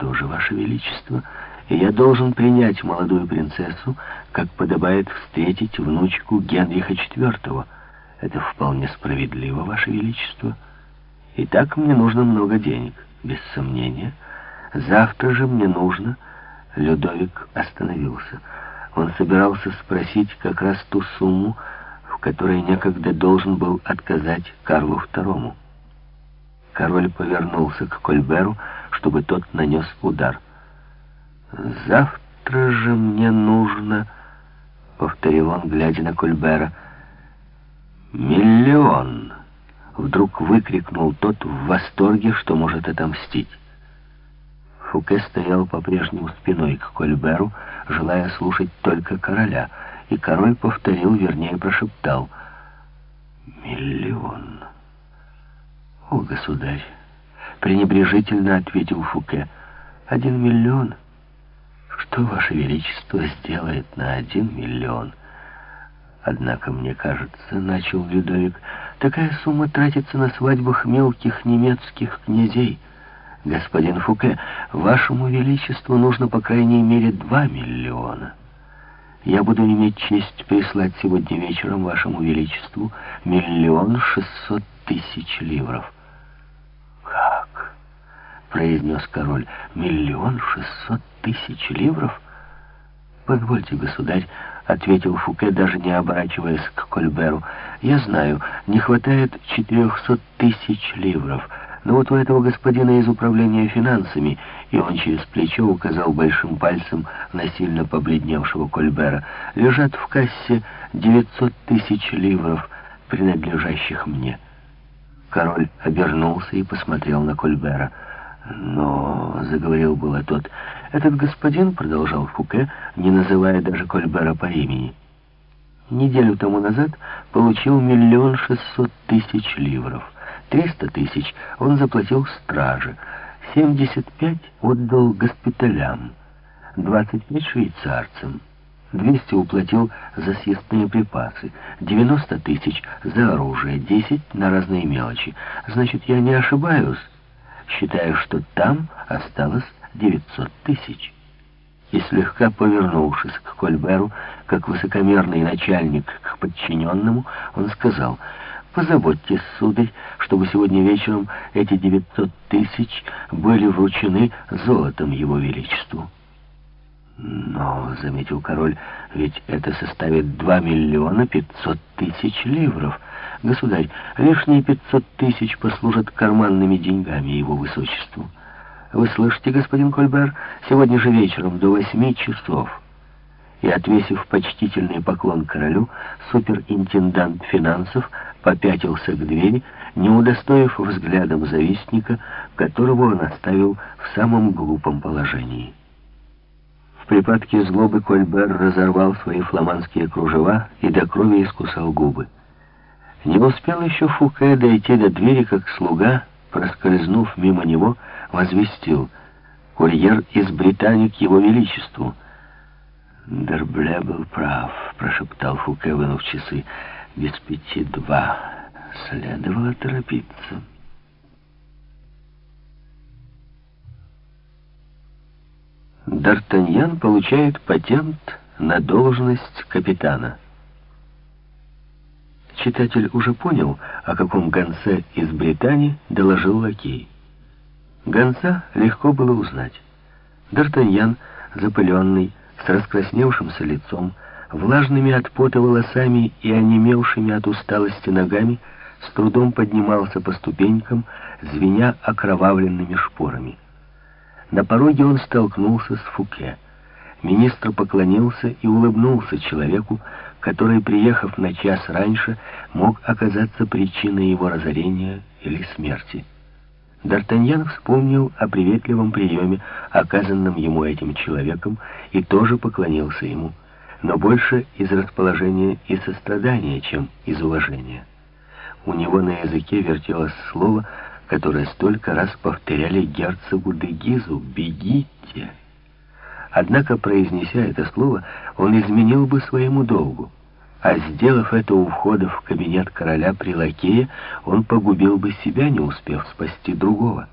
«Что же, Ваше Величество, я должен принять молодую принцессу, как подобает встретить внучку Генриха IV. Это вполне справедливо, Ваше Величество. И так мне нужно много денег, без сомнения. Завтра же мне нужно...» Людовик остановился. Он собирался спросить как раз ту сумму, в которой некогда должен был отказать Карлу II. Король повернулся к Кольберу, чтобы тот нанес удар. «Завтра же мне нужно...» — повторил он, глядя на Кольбера. «Миллион!» — вдруг выкрикнул тот в восторге, что может отомстить. Фуке стоял по-прежнему спиной к Кольберу, желая слушать только короля, и король повторил, вернее прошептал «Миллион». «О, государь!» — пренебрежительно ответил Фуке. «Один миллион? Что, Ваше Величество, сделает на один миллион?» «Однако, мне кажется, — начал Людовик, — такая сумма тратится на свадьбах мелких немецких князей». «Господин Фуке, вашему величеству нужно по крайней мере два миллиона. Я буду иметь честь прислать сегодня вечером вашему величеству миллион шестьсот тысяч ливров». Произнес король. «Миллион шестьсот тысяч ливров?» «Позвольте, государь», — ответил Фуке, даже не оборачиваясь к Кольберу. «Я знаю, не хватает четырехсот тысяч ливров». Но вот у этого господина из управления финансами, и он через плечо указал большим пальцем на сильно побледневшего Кольбера, лежат в кассе 900 тысяч ливров, принадлежащих мне. Король обернулся и посмотрел на Кольбера. «Но...» — заговорил было тот. «Этот господин, — продолжал Фуке, не называя даже Кольбера по имени, — неделю тому назад получил миллион шестьсот тысяч ливров». 300 тысяч он заплатил страже, 75 отдал госпиталям, 25 швейцарцам, 200 уплатил за съестные припасы, 90 тысяч за оружие, 10 на разные мелочи. Значит, я не ошибаюсь, считая, что там осталось 900 тысяч. И слегка повернувшись к Кольберу, как высокомерный начальник к подчиненному, он сказал — Позаботьтесь, сударь, чтобы сегодня вечером эти 900 тысяч были вручены золотом его величеству. Но, — заметил король, — ведь это составит 2 миллиона 500 тысяч ливров. Государь, лишние 500 тысяч послужат карманными деньгами его высочеству. Вы слышите, господин Кольбер, сегодня же вечером до 8 часов и, отвесив почтительный поклон королю, суперинтендант финансов попятился к двери, не удостоив взглядом завистника, которого он оставил в самом глупом положении. Припадке злобы Кольбер разорвал свои фламандские кружева и до крови искусал губы. Не успел еще Фуке дойти до двери, как слуга, проскользнув мимо него, возвестил «Курьер из Британии к его величеству». «Дербле был прав», — прошептал Фуке, вынув часы. «Без пяти два. Следовало торопиться». Д'Артаньян получает патент на должность капитана. Читатель уже понял, о каком гонце из Британии доложил лакей. Гонца легко было узнать. Д'Артаньян, запыленный, с раскрасневшимся лицом, влажными от пота волосами и онемевшими от усталости ногами, с трудом поднимался по ступенькам, звеня окровавленными шпорами. На пороге он столкнулся с Фуке. Министр поклонился и улыбнулся человеку, который, приехав на час раньше, мог оказаться причиной его разорения или смерти. Д'Артаньян вспомнил о приветливом приеме, оказанном ему этим человеком, и тоже поклонился ему, но больше из расположения и сострадания, чем из уважения. У него на языке вертелось слово, которое столько раз повторяли герцогу Дегизу «Бегите!». Однако, произнеся это слово, он изменил бы своему долгу. А сделав это у входа в кабинет короля при лакее, он погубил бы себя, не успев спасти другого.